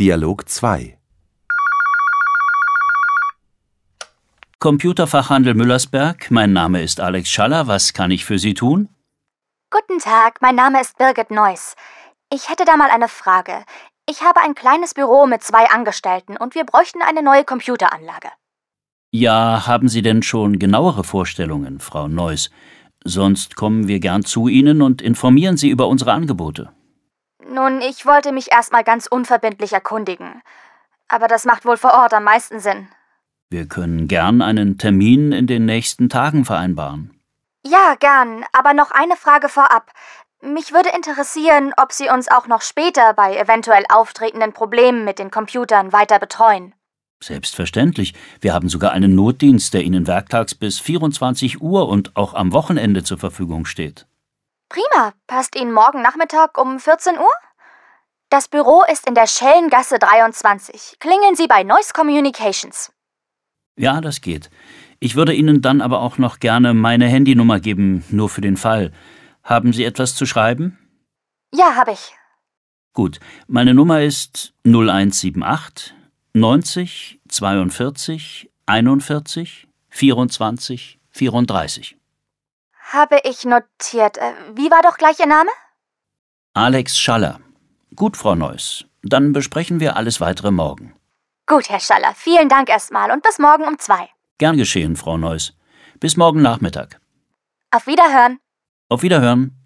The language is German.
Dialog 2 Computerfachhandel Müllersberg, mein Name ist Alex Schaller, was kann ich für Sie tun? Guten Tag, mein Name ist Birgit Neuss. Ich hätte da mal eine Frage. Ich habe ein kleines Büro mit zwei Angestellten und wir bräuchten eine neue Computeranlage. Ja, haben Sie denn schon genauere Vorstellungen, Frau Neuss? Sonst kommen wir gern zu Ihnen und informieren Sie über unsere Angebote. Nun, ich wollte mich erstmal ganz unverbindlich erkundigen. Aber das macht wohl vor Ort am meisten Sinn. Wir können gern einen Termin in den nächsten Tagen vereinbaren. Ja, gern. Aber noch eine Frage vorab. Mich würde interessieren, ob Sie uns auch noch später bei eventuell auftretenden Problemen mit den Computern weiter betreuen. Selbstverständlich. Wir haben sogar einen Notdienst, der Ihnen werktags bis 24 Uhr und auch am Wochenende zur Verfügung steht. Prima. Passt Ihnen morgen Nachmittag um 14 Uhr? Das Büro ist in der Schellengasse 23. Klingeln Sie bei Noise Communications. Ja, das geht. Ich würde Ihnen dann aber auch noch gerne meine Handynummer geben, nur für den Fall. Haben Sie etwas zu schreiben? Ja, habe ich. Gut, meine Nummer ist 0178 90 42 41 24 34. Habe ich notiert. Äh, Wie war doch gleich Ihr Name? Alex Schaller. Gut, Frau Neuss. Dann besprechen wir alles weitere morgen. Gut, Herr Schaller. Vielen Dank erstmal und bis morgen um zwei. Gern geschehen, Frau Neuss. Bis morgen Nachmittag. Auf Wiederhören. Auf Wiederhören.